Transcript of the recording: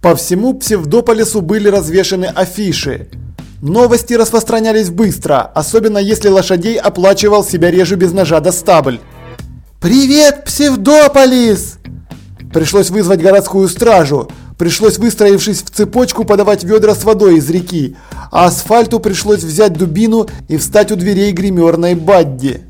По всему Псевдополису были развешаны афиши. Новости распространялись быстро, особенно если лошадей оплачивал себя реже без ножа до стабль. «Привет, Псевдополис!» Пришлось вызвать городскую стражу, пришлось, выстроившись в цепочку, подавать ведра с водой из реки, а асфальту пришлось взять дубину и встать у дверей гримерной Бадди.